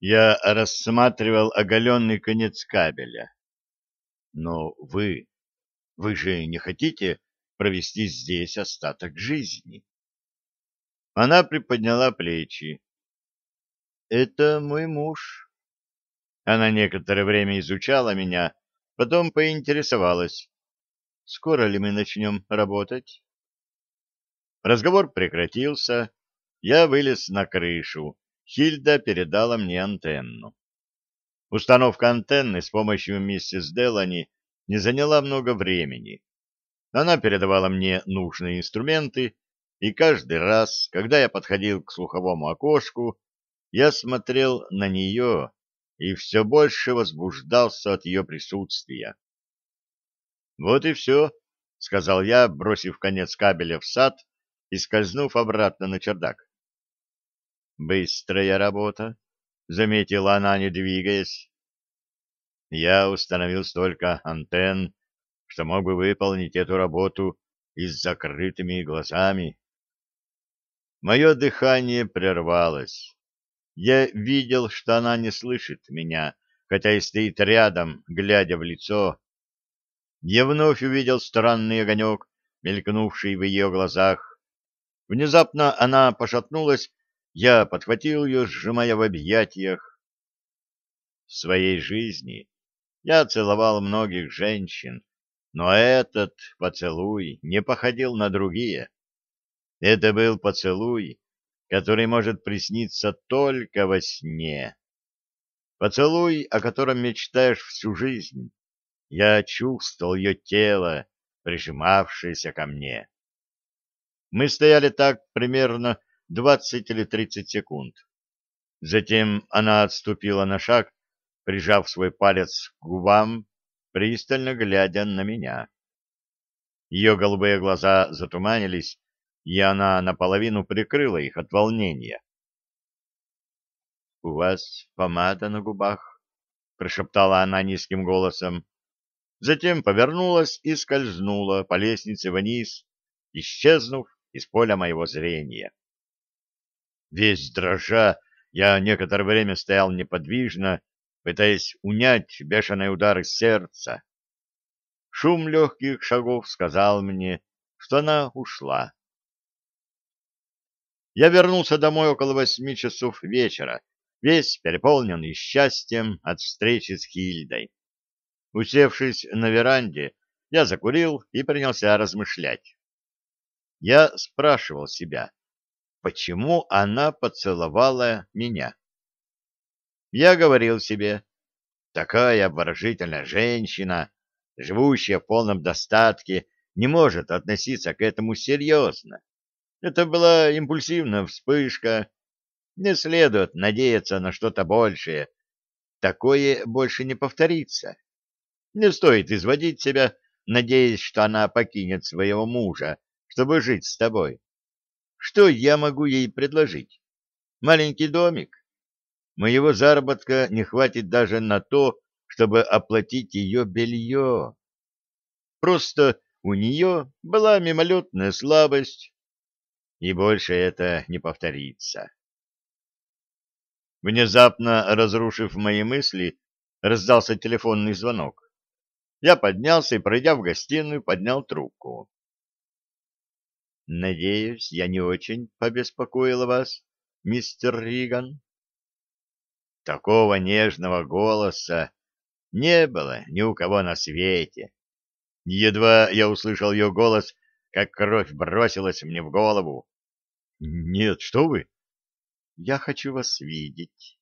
Я рассматривал оголенный конец кабеля. Но вы, вы же не хотите провести здесь остаток жизни? Она приподняла плечи. Это мой муж. Она некоторое время изучала меня, потом поинтересовалась. Скоро ли мы начнем работать? Разговор прекратился. Я вылез на крышу. Хильда передала мне антенну. Установка антенны с помощью миссис Делани не заняла много времени. Она передавала мне нужные инструменты, и каждый раз, когда я подходил к слуховому окошку, я смотрел на нее и все больше возбуждался от ее присутствия. «Вот и все», — сказал я, бросив конец кабеля в сад и скользнув обратно на чердак. «Быстрая работа», — заметила она, не двигаясь. Я установил столько антенн, что мог бы выполнить эту работу и с закрытыми глазами. Мое дыхание прервалось. Я видел, что она не слышит меня, хотя и стоит рядом, глядя в лицо. Я вновь увидел странный огонек, мелькнувший в ее глазах. Внезапно она пошатнулась я подхватил ее, сжимая в объятиях. В своей жизни я целовал многих женщин, но этот поцелуй не походил на другие. Это был поцелуй, который может присниться только во сне. Поцелуй, о котором мечтаешь всю жизнь. Я чувствовал ее тело, прижимавшееся ко мне. Мы стояли так примерно двадцать или тридцать секунд. Затем она отступила на шаг, прижав свой палец к губам, пристально глядя на меня. Ее голубые глаза затуманились, и она наполовину прикрыла их от волнения. — У вас помада на губах, — прошептала она низким голосом. Затем повернулась и скользнула по лестнице вниз, исчезнув из поля моего зрения. Весь дрожа, я некоторое время стоял неподвижно, пытаясь унять бешеные удары сердца. Шум легких шагов сказал мне, что она ушла. Я вернулся домой около восьми часов вечера, весь переполненный счастьем от встречи с Хильдой. Усевшись на веранде, я закурил и принялся размышлять. Я спрашивал себя, почему она поцеловала меня. Я говорил себе, такая обворожительная женщина, живущая в полном достатке, не может относиться к этому серьезно. Это была импульсивная вспышка. Не следует надеяться на что-то большее. Такое больше не повторится. Не стоит изводить себя, надеясь, что она покинет своего мужа, чтобы жить с тобой. Что я могу ей предложить? Маленький домик? Моего заработка не хватит даже на то, чтобы оплатить ее белье. Просто у нее была мимолетная слабость, и больше это не повторится. Внезапно разрушив мои мысли, раздался телефонный звонок. Я поднялся и, пройдя в гостиную, поднял трубку. Надеюсь, я не очень побеспокоила вас, мистер Риган. Такого нежного голоса не было ни у кого на свете. Едва я услышал ее голос, как кровь бросилась мне в голову. Нет, что вы? Я хочу вас видеть.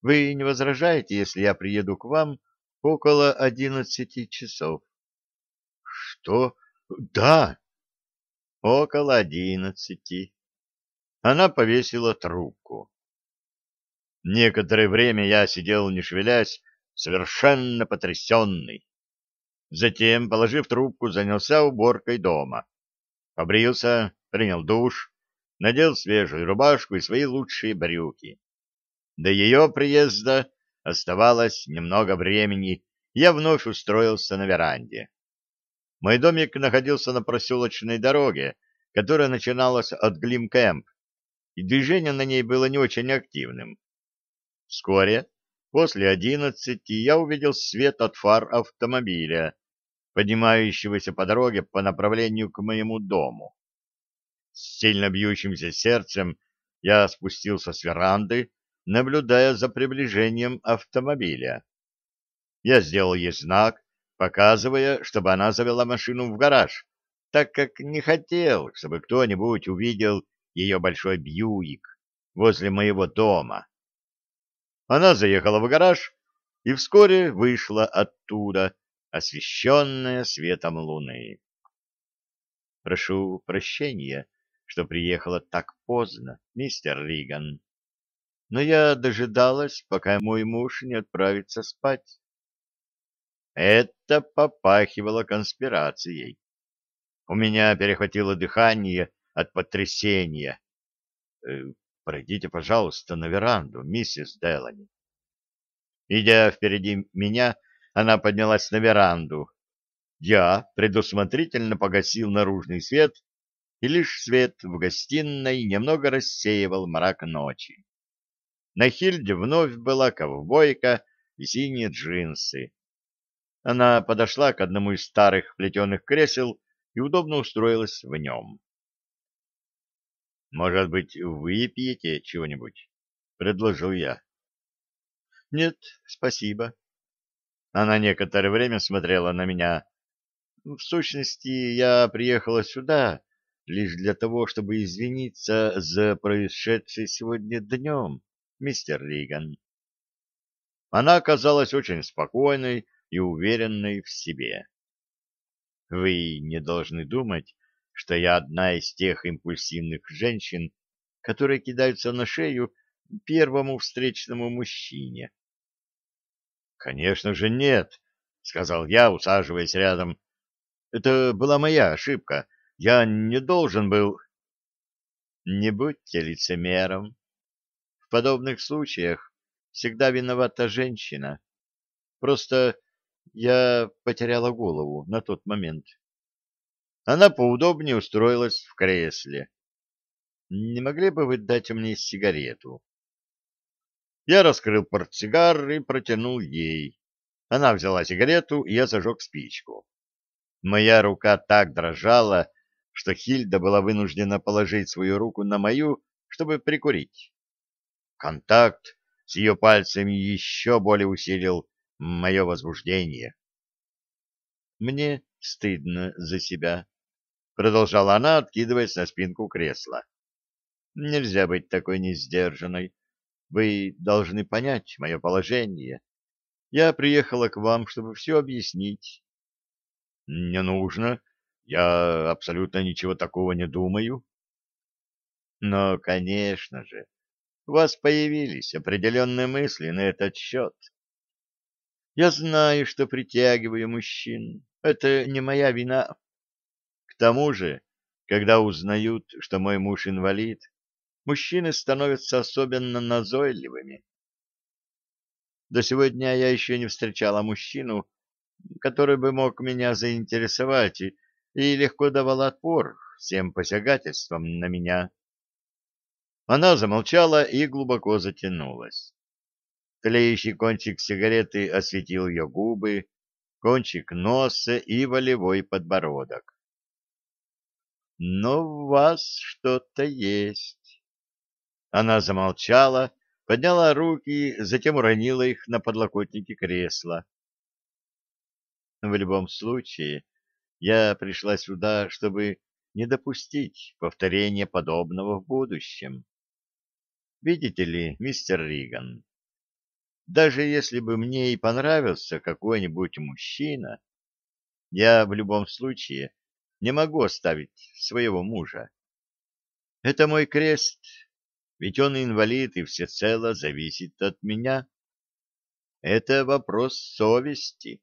Вы не возражаете, если я приеду к вам около одиннадцати часов? Что? Да, Около одиннадцати. Она повесила трубку. Некоторое время я сидел, не шевелясь, совершенно потрясенный. Затем, положив трубку, занялся уборкой дома. Побрился, принял душ, надел свежую рубашку и свои лучшие брюки. До ее приезда оставалось немного времени, я вновь устроился на веранде. Мой домик находился на проселочной дороге, которая начиналась от Глимкэмп, и движение на ней было не очень активным. Вскоре, после одиннадцати, я увидел свет от фар автомобиля, поднимающегося по дороге по направлению к моему дому. С сильно бьющимся сердцем я спустился с веранды, наблюдая за приближением автомобиля. Я сделал ей знак, показывая, чтобы она завела машину в гараж, так как не хотел, чтобы кто-нибудь увидел ее большой Бьюик возле моего дома. Она заехала в гараж и вскоре вышла оттуда, освещенная светом луны. «Прошу прощения, что приехала так поздно, мистер Риган, но я дожидалась, пока мой муж не отправится спать». Это попахивало конспирацией. У меня перехватило дыхание от потрясения. Э, «Пройдите, пожалуйста, на веранду, миссис Делани». Идя впереди меня, она поднялась на веранду. Я предусмотрительно погасил наружный свет, и лишь свет в гостиной немного рассеивал мрак ночи. На Хильде вновь была ковбойка и синие джинсы. Она подошла к одному из старых плетеных кресел и удобно устроилась в нем. «Может быть, выпьете чего-нибудь?» — предложил я. «Нет, спасибо». Она некоторое время смотрела на меня. «В сущности, я приехала сюда лишь для того, чтобы извиниться за происшедшее сегодня днем, мистер Риган». Она оказалась очень спокойной и уверенной в себе. Вы не должны думать, что я одна из тех импульсивных женщин, которые кидаются на шею первому встречному мужчине. Конечно же нет, сказал я, усаживаясь рядом. Это была моя ошибка. Я не должен был Не будьте лицемером. В подобных случаях всегда виновата женщина. Просто я потеряла голову на тот момент. Она поудобнее устроилась в кресле. «Не могли бы вы дать мне сигарету?» Я раскрыл портсигар и протянул ей. Она взяла сигарету, и я зажег спичку. Моя рука так дрожала, что Хильда была вынуждена положить свою руку на мою, чтобы прикурить. Контакт с ее пальцами еще более усилил мое возбуждение. «Мне стыдно за себя», — продолжала она, откидываясь на спинку кресла. «Нельзя быть такой несдержанной. Вы должны понять мое положение. Я приехала к вам, чтобы все объяснить». «Не нужно. Я абсолютно ничего такого не думаю». «Но, конечно же, у вас появились определенные мысли на этот счет». Я знаю, что притягиваю мужчин. Это не моя вина. К тому же, когда узнают, что мой муж инвалид, мужчины становятся особенно назойливыми. До сегодня я еще не встречала мужчину, который бы мог меня заинтересовать и, и легко давал отпор всем посягательствам на меня. Она замолчала и глубоко затянулась. Тлеющий кончик сигареты осветил ее губы, кончик носа и волевой подбородок. «Но в вас что-то есть». Она замолчала, подняла руки, затем уронила их на подлокотники кресла. В любом случае, я пришла сюда, чтобы не допустить повторения подобного в будущем. Видите ли, мистер Риган, даже если бы мне и понравился какой-нибудь мужчина, я в любом случае не могу оставить своего мужа. Это мой крест, ведь он инвалид и всецело зависит от меня. Это вопрос совести.